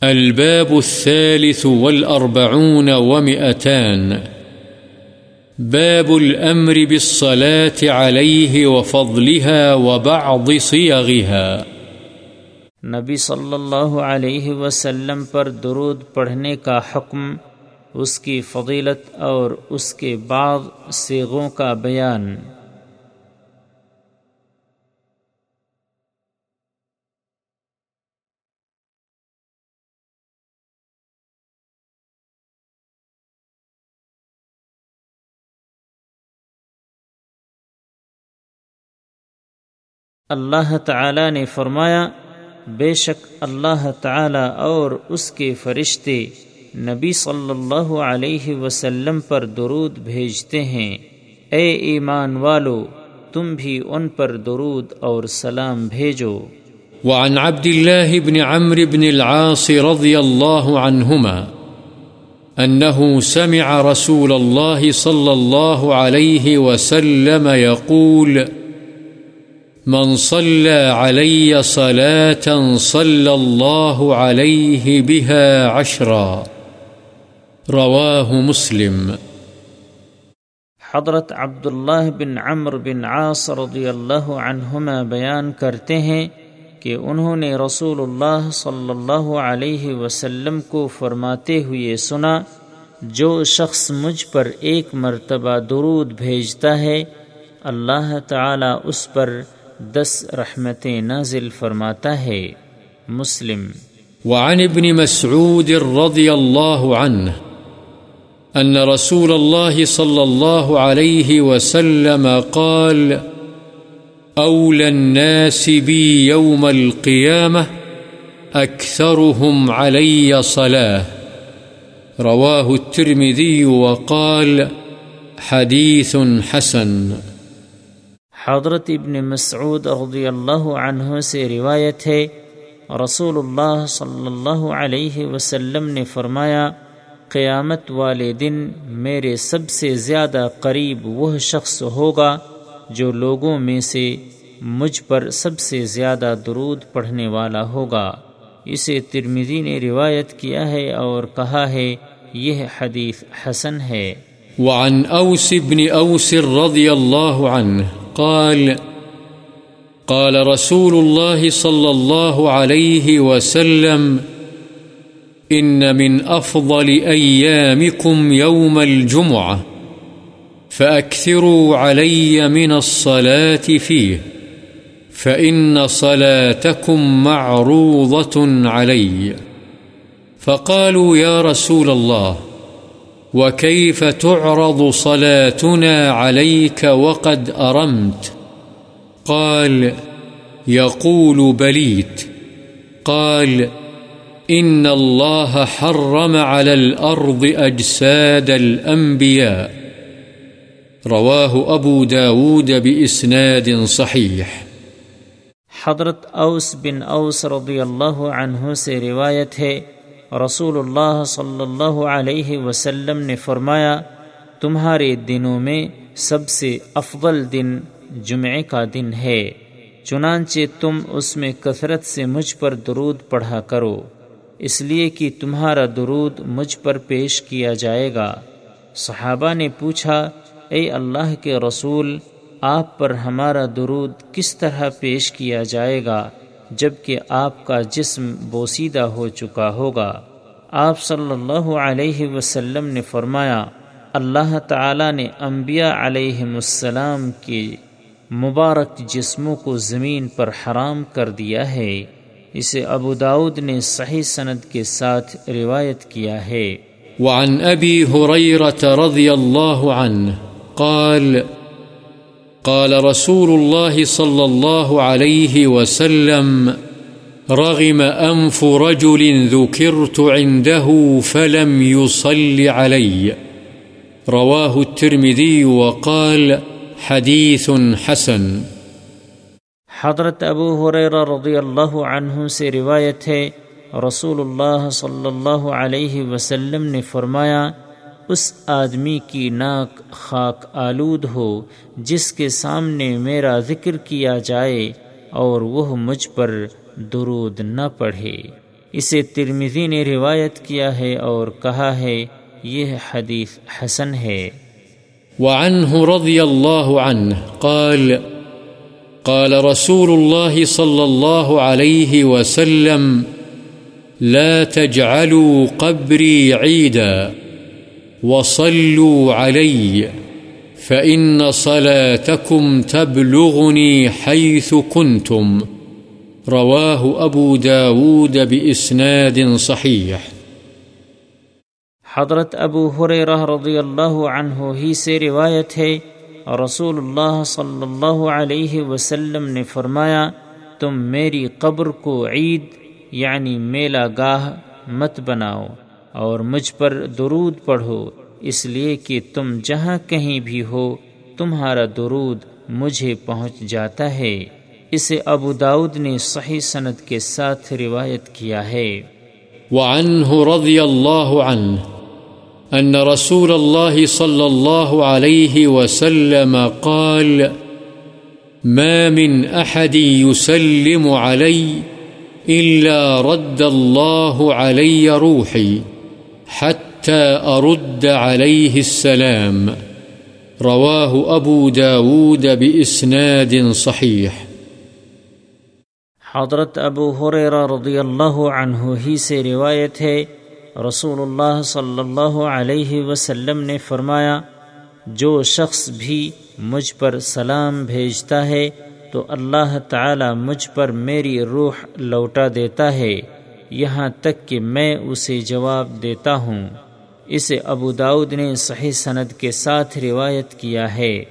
الباب الثالث والأربعون ومئتان. باب الأمر بالصلاة عليه وفضلها وبعض صيغها. نبی صلی اللہ علیہ وسلم پر درود پڑھنے کا حکم، اس کی فضیلت اور اس کے بعض سیغوں کا بیان۔ اللہ تعالی نے فرمایا، بے شک اللہ تعالی اور اس کے فرشتے نبی صلی اللہ علیہ وسلم پر درود بھیجتے ہیں۔ اے ایمان والو، تم بھی ان پر درود اور سلام بھیجو۔ وعن عبد الله بن عمرو بن العاص رضي الله عنهما أنه سمع رسول الله صلى الله عليه وسلم يقول من صلى علي صلاة صلى الله عليه بها عشرا. رواه مسلم. حضرت عبداللہ بن عمر بن عاص رضی اللہ عنہما بیان کرتے ہیں کہ انہوں نے رسول اللہ صلی اللہ علیہ وسلم کو فرماتے ہوئے سنا، جو شخص مجھ پر ایک مرتبہ درود بھیجتا ہے، اللہ تعالی اس پر دس رحمتیں نازل فرماتا ہے۔ مسلم۔ وعن ابن مسعود رضي الله عنه أن رسول الله صلى الله عليه وسلم قال أولى الناس بي يوم القيامة أكثرهم علي صلاة رواه الترمذي وقال حديث حسن حضرت ابن مسعود رضی اللہ عنہ سے روایت ہے رسول اللہ صلی اللہ علیہ وسلم نے فرمایا، قیامت والے دن میرے سب سے زیادہ قریب وہ شخص ہوگا جو لوگوں میں سے مجھ پر سب سے زیادہ درود پڑھنے والا ہوگا۔ اسے ترمیزی نے روایت کیا ہے اور کہا ہے، یہ حدیث حسن ہے۔ وعن أوس بن أوس رضي الله عنه قال قال رسول الله صلى الله عليه وسلم، إن من أفضل أيامكم يوم الجمعة، فأكثروا علي من الصلاة فيه، فإن صلاتكم معروضة علي. فقالوا يا رسول الله وكيف تعرض صلاتنا عليك وقد أرمت قال يقول بليت قال إن الله حرم على الأرض أجساد الأنبياء رواه أبو داود بإسناد صحيح حضرت اوس بن اوس رضی اللہ عنہ سے روایت ہے رسول اللہ صلی اللہ علیہ وسلم نے فرمایا تمہارے دنوں میں سب سے افضل دن جمعے کا دن ہے چنانچہ تم اس میں کثرت سے مجھ پر درود پڑھا کرو اس لیے کہ تمہارا درود مجھ پر پیش کیا جائے گا صحابہ نے پوچھا اے اللہ کے رسول آپ پر ہمارا درود کس طرح پیش کیا جائے گا جبکہ آپ کا جسم بوسیدہ ہو چکا ہوگا۔ آپ صلی اللہ علیہ وسلم نے فرمایا، اللہ تعالی نے انبیاء علیہ السلام کے مبارک جسموں کو زمین پر حرام کر دیا ہے۔ اسے ابو داود نے صحیح سند کے ساتھ روایت کیا ہے۔ وعن قال قال رسول الله صلى الله عليه وسلم، رغم أنف رجل ذكرت عنده فلم يصل علي. رواه الترمذي وقال حديث حسن. حضرت ابو حریر رضی اللہ عنہ سے روایت ہے، رسول اللہ صلی اللہ علیہ وسلم نے فرمایا اس آدمی کی ناک خاک آلود ہو، جس کے سامنے میرا ذکر کیا جائے اور وہ مجھ پر درود نہ پڑھے۔ اسے ترمزی نے روایت کیا ہے اور کہا ہے، یہ حدیث حسن ہے۔ وعنه رضي الله عنه قال قال رسول الله صلى الله عليه وسلم، لا تجعلوا قبري عيدا وصلوا علي فإن صلاتكم تبلغني حيث كنتم رواه أبو داود بإسناد صحيح حضرت ابو حریرہ رضی اللہ عنہ ہی سے روایت ہے رسول اللہ صلی اللہ علیہ وسلم نے فرمایا، تم میری قبر کو عید یعنی میلا گاہ مت بناؤ۔ اور مجھ پر درود پڑھو، اس لیے کہ تم جہاں کہیں بھی ہو، تمہارا درود مجھے پہنچ جاتا ہے۔ اسے ابو داود نے صحیح سند کے ساتھ روایت کیا ہے۔ وعنه رضی اللہ عنہ أن رسول الله صلى الله عليه وسلم قال، ما من أحد يسلم علي إلا رد الله علي روحي حتى أرد عليه السلام. رواه أبو داود بإسناد صحيح. حضرت ابو حریرہ رضی اللہ عنہ ہی سے روایت ہے رسول اللہ صلی اللہ علیہ وسلم نے فرمایا، جو شخص بھی مجھ پر سلام بھیجتا ہے، تو اللہ تعالی مجھ پر میری روح لوٹا دیتا ہے۔ یہاں تک کہ میں اسے جواب دیتا ہوں۔ اسے ابو داود نے صحیح سند کے ساتھ روایت کیا ہے۔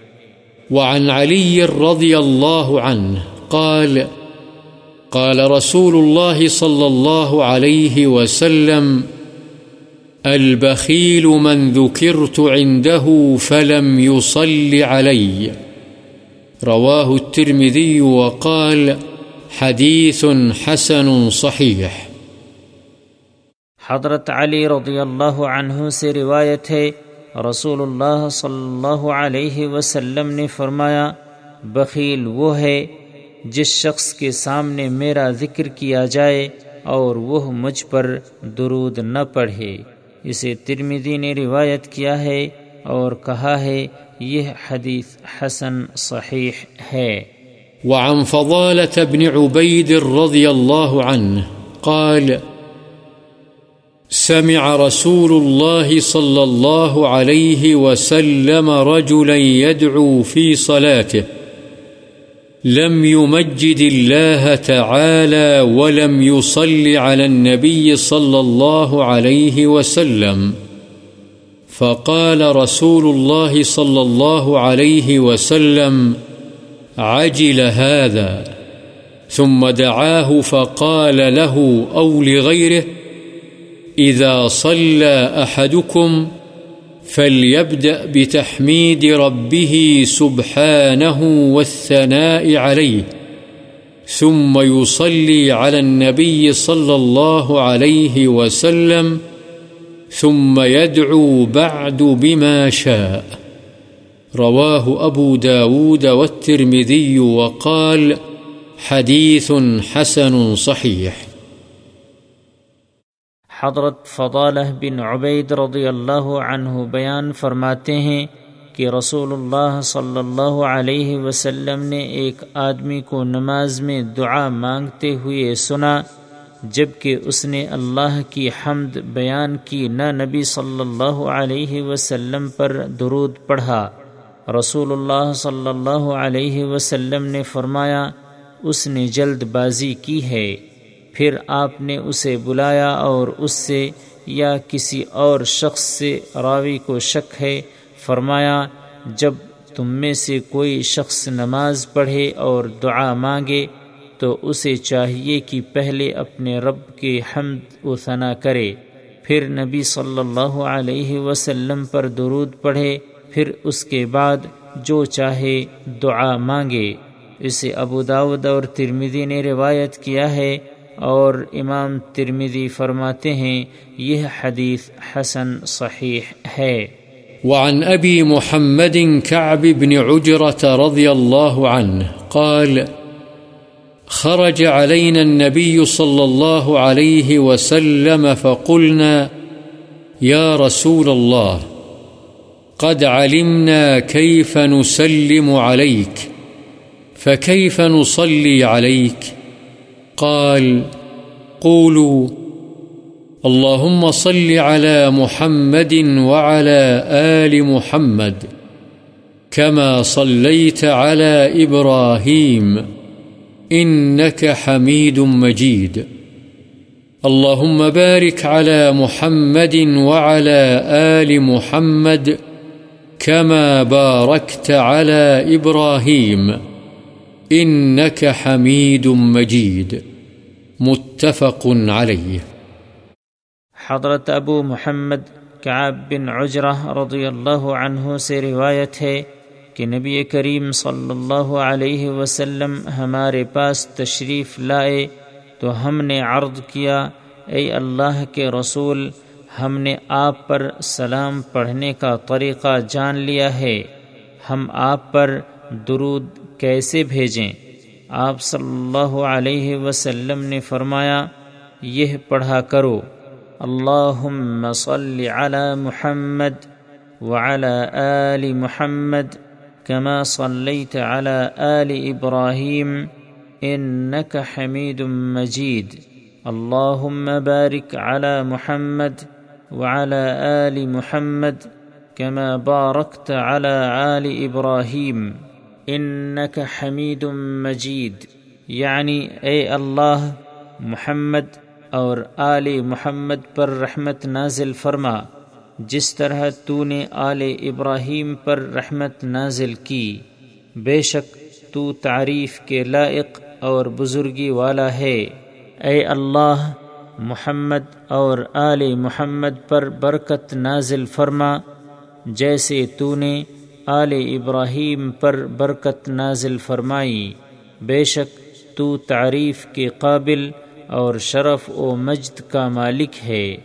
وعن علی رضی اللہ عنہ قال قال رسول الله صلى الله عليه وسلم البخيل من ذكرت عنده فلم يصل علي رواه الترمذي وقال حديث حسن صحيح حضرت علی رضی اللہ عنہ سے روایت ہے رسول اللہ صلی اللہ علیہ وسلم نے فرمایا، بخیل وہ ہے جس شخص کے سامنے میرا ذکر کیا جائے اور وہ مجھ پر درود نہ پڑھے۔ اسے ترمیدی نے روایت کیا ہے اور کہا ہے، یہ حدیث حسن صحیح ہے۔ وعن فضالة بن عبيد رضي الله عنه قال سمع رسول الله صلى الله عليه وسلم رجلا يدعو في صلاته. لم يمجد الله تعالى ولم يصل على النبي صلى الله عليه وسلم. فقال رسول الله صلى الله عليه وسلم، عجل هذا. ثم دعاه فقال له، أو لغيره؟ إذا صلى أحدكم فليبدأ بتحميد ربه سبحانه والثناء عليه، ثم يصلي على النبي صلى الله عليه وسلم، ثم يدعو بعد بما شاء. رواه أبو داود والترمذي وقال حديث حسن صحيح. حضرت فضالہ بن عبید رضی اللہ عنہ بیان فرماتے ہیں کہ رسول اللہ صلی اللہ علیہ وسلم نے ایک آدمی کو نماز میں دعا مانگتے ہوئے سنا جبکہ اس نے اللہ کی حمد بیان کی نہ نبی صلی اللہ علیہ وسلم پر درود پڑھا۔ رسول اللہ صلی اللہ علیہ وسلم نے فرمایا، اس نے جلد بازی کی ہے۔ پھر آپ نے اسے بلایا اور اس سے یا کسی اور شخص سے راوی کو شک ہے، فرمایا، جب تم میں سے کوئی شخص نماز پڑھے اور دعا مانگے، تو اسے چاہیے کہ پہلے اپنے رب کے حمد و ثنا کرے۔ پھر نبی صلی اللہ علیہ وسلم پر درود پڑھے، پھر اس کے بعد جو چاہے دعا مانگے۔ اسے ابو داود اور ترمیدی نے روایت کیا ہے اور امام ترمیدی فرماتے ہیں، یہ حدیث حسن صحیح ہے۔ وعن أبي محمد كعب بن عجرة رضي الله عنه قال، خرج علينا النبي صلى الله عليه وسلم فقلنا يا رسول الله قد علمنا كيف نسلم عليك فكيف نصلي عليك قال، قولوا، اللهم صل على محمد وعلى آل محمد، كما صليت على إبراهيم، إنك حميد مجيد. اللهم بارك على محمد وعلى آل محمد، كما باركت على إبراهيم، إنك حميد مجيد. متفق عليه حضرت ابو محمد کعب بن عجرہ رضی اللہ عنہ سے روایت ہے کہ نبی کریم صلی اللہ علیہ وسلم ہمارے پاس تشریف لائے تو ہم نے عرض کیا، اے اللہ کے رسول، ہم نے آپ پر سلام پڑھنے کا طریقہ جان لیا ہے۔ ہم آپ پر درود کیسے بھیجیں؟ آپ صلی اللہ علیہ وسلم نے فرمایا، یہ پڑھا کرو۔ اللهم صل على محمد وعلى آل محمد كما صليت على آل إبراهيم إنك حميد مجيد اللهم بارك على محمد وعلى آل محمد كما باركت على آل إبراهيم إنك حميد مجيد. یعنی يعني أي الله محمد اور آل محمد پر رحمت نازل فرما، جس طرح تو نے آل ابراہیم پر رحمت نازل کی، بے شک تو تعریف کے لائق اور بزرگی والا ہے۔ اے اللہ، محمد اور آل محمد پر برکت نازل فرما، جیسے تو نے آل ابراہیم پر برکت نازل فرمائی، بے شک تو تعریف کے قابل اور شرف و مجد کا مالک ہے،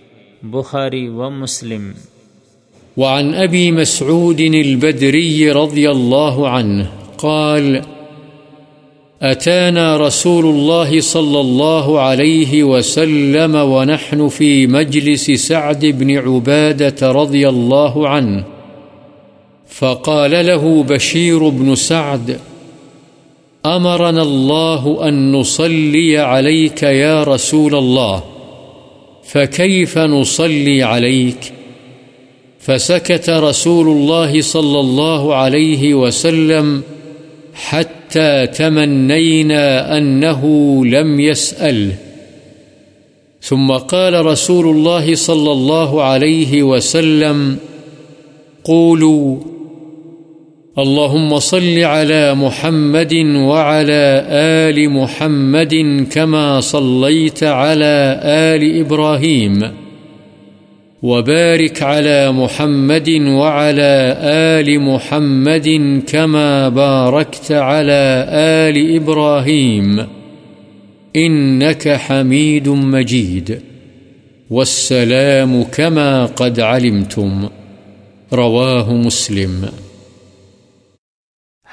بخاری و مسلم۔ وعن أبي مسعود البدري رضي الله عنه قال أتانا رسول الله صلى الله عليه وسلم ونحن في مجلس سعد بن عبادة رضي الله عنه فقال له بشير بن سعد، أمرنا الله أن نصلي عليك يا رسول الله، فكيف نصلي عليك؟ فسكت رسول الله صلى الله عليه وسلم حتى تمنينا أنه لم يسأل ثم قال رسول الله صلى الله عليه وسلم، قولوا اللهم صل على محمد وعلى آل محمد كما صليت على آل إبراهيم وبارك على محمد وعلى آل محمد كما باركت على آل إبراهيم إنك حميد مجيد والسلام كما قد علمتم رواه مسلم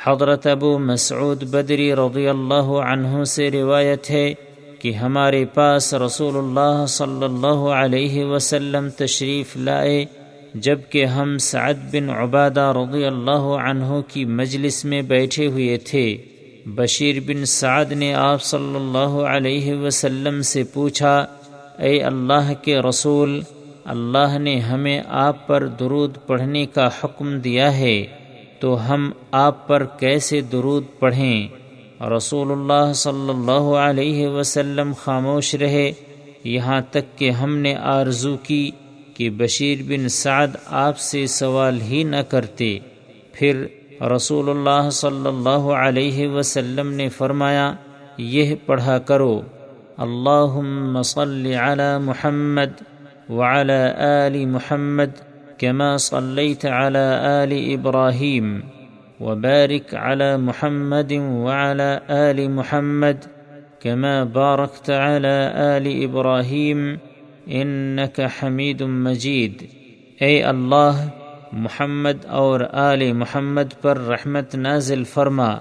حضرت ابو مسعود بدری رضی اللہ عنہ سے روایت ہے کہ ہمارے پاس رسول اللہ صلی اللہ علیہ وسلم تشریف لائے جبکہ ہم سعد بن عبادہ رضی اللہ عنہ کی مجلس میں بیٹھے ہوئے تھے۔ بشیر بن سعد نے آپ صلی اللہ علیہ وسلم سے پوچھا، اے اللہ کے رسول، اللہ نے ہمیں آپ پر درود پڑھنے کا حکم دیا ہے۔ تو ہم آپ پر کیسے درود پڑھیں؟ رسول اللہ صلی اللہ علیہ وسلم خاموش رہے، یہاں تک کہ ہم نے آرزو کی کہ بشیر بن سعد آپ سے سوال ہی نہ کرتے۔ پھر رسول اللہ صلی اللہ علیہ وسلم نے فرمایا، یہ پڑھا کرو اللہ صل علی محمد وعلى آل محمد كما صليت على آل إبراهيم وبارك على محمد وعلى آل محمد كما باركت على آل إبراهيم إنك حميد مجيد. اے اللہ، محمد اور آل محمد پر رحمت نازل فرما،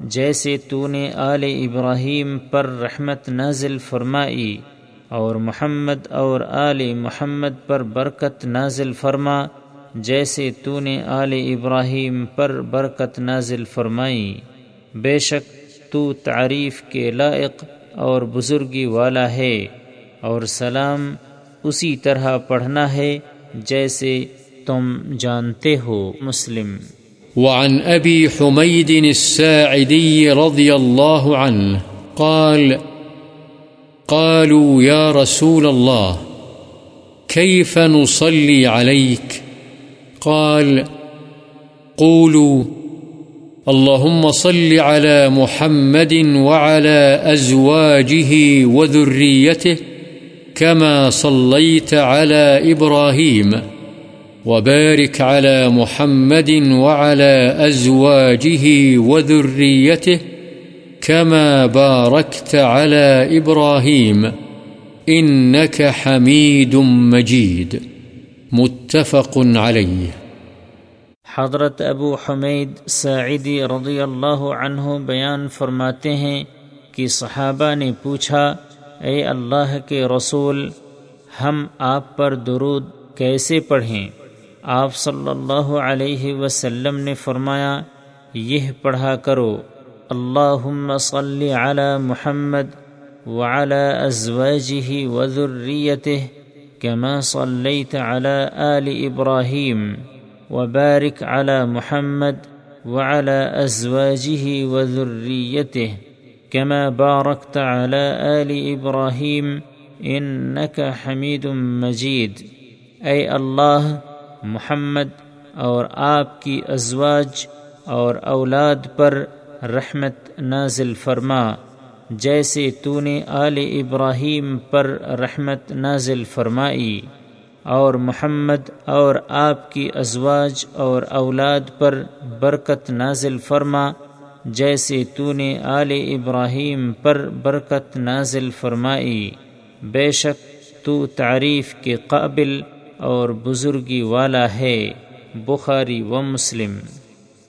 جیسے تو نے آل ابراہیم پر رحمت نازل فرمائی۔ اور محمد اور آل محمد پر برکت نازل فرما، جیسے تو نے آل ابراہیم پر برکت نازل فرمائی۔ بے شک تو تعریف کے لائق اور بزرگی والا ہے، اور سلام اسی طرح پڑھنا ہے جیسے تم جانتے ہو، مسلم۔ وعن أبي حميد الساعدي رضي الله عنه قال قالوا يا رسول الله، كيف نصلي عليك؟ قال، قولوا، اللهم صل على محمد وعلى أزواجه وذريته كما صليت على إبراهيم، وبارك على محمد وعلى أزواجه وذريته كما باركت على إبراهيم إنك حميد مجيد. متفق عليه. حضرت ابو حمید سعیدی رضی اللہ عنہ بیان فرماتے ہیں کہ صحابہ نے پوچھا، اے اللہ کے رسول، ہم آپ پر درود کیسے پڑھیں؟ آپ صلی اللہ علیہ وسلم نے فرمایا، یہ پڑھا کرو۔ اللہ صلی علی محمد وعلى أزواجه وذريته كما صليت على آل إبراهيم وبارك على محمد وعلى أزواجه وذريته كما باركت على آل إبراهيم إنك حميد مجيد أي الله محمد اور آپ کی ازواج اور اولاد پر رحمت نازل فرما۔ جیسے تو نے آل ابراہیم پر رحمت نازل فرمائی، اور محمد اور آپ کی ازواج اور اولاد پر برکت نازل فرما۔ جیسے تو نے آل ابراہیم پر برکت نازل فرمائی۔ بے شک تو تعریف کے قابل اور بزرگی والا ہے، بخاری و مسلم۔